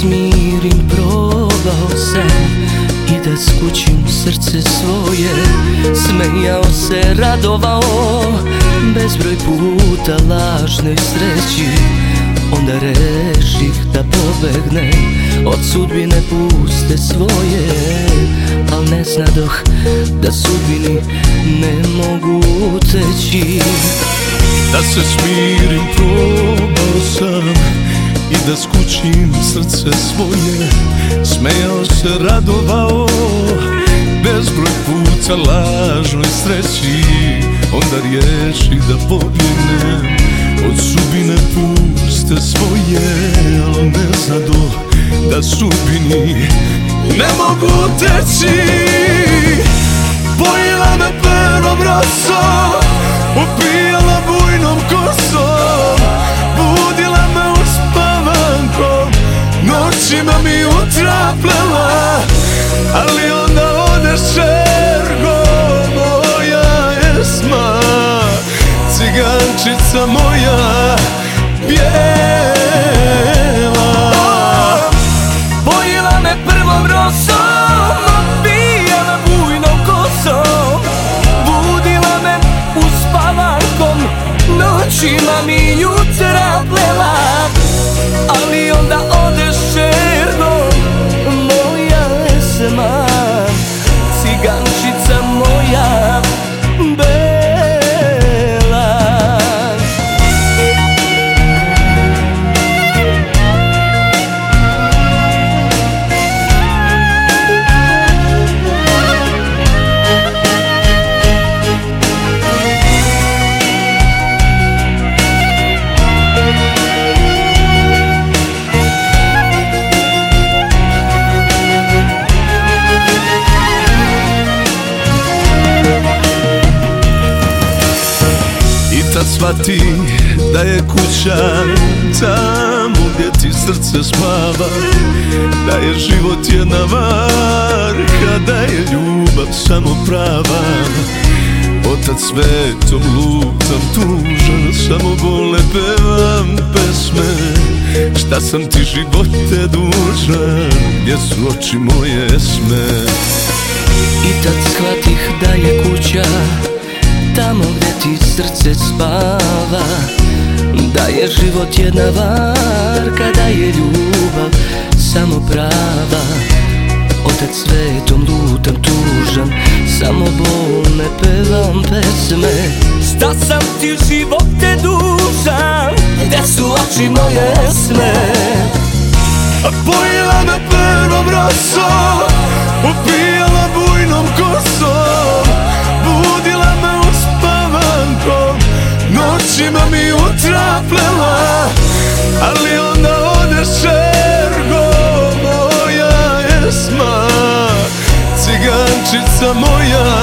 smirim probao sam I da skućim srce svoje. Smejao se, radovao Bezbroj puta lažnoj sreći. Onda reših da pobegnem Od sudbine puste svoje. Al ne znadoh da sudbini ne mogu teći Da se smirim probao srce svoje Smejao se, radovao Bezbroj puta lažnoj sreći Onda riješi da pobjegnem Od sudbine puste svoje Al ne znado da sudbini ne mogu teći. Pojela me perom rosom Cigančica moja Bijela. Pojela me prvom rosom Opijala bujnom kosom. Budila me uspavankom Noćima mi jutra I tad shvati da je kuća tamo gdje ti srce spava Da je život jedna varka, da je ljubav samo prava. Otad svetom lutam tužan, samo bole pevam pesme. Šta sam ti živote dužan, gdje su oči moje esme? I tad shvatih da je kuća Tamo srce spava Da je život jedna varka Da je ljubav samo prava. Otac svetom lutam tužan Samo bolne pevam pesme. Šta sam ti živote dužan? Gde su oči moje esme Pojela me prvom rosom Cigančica moja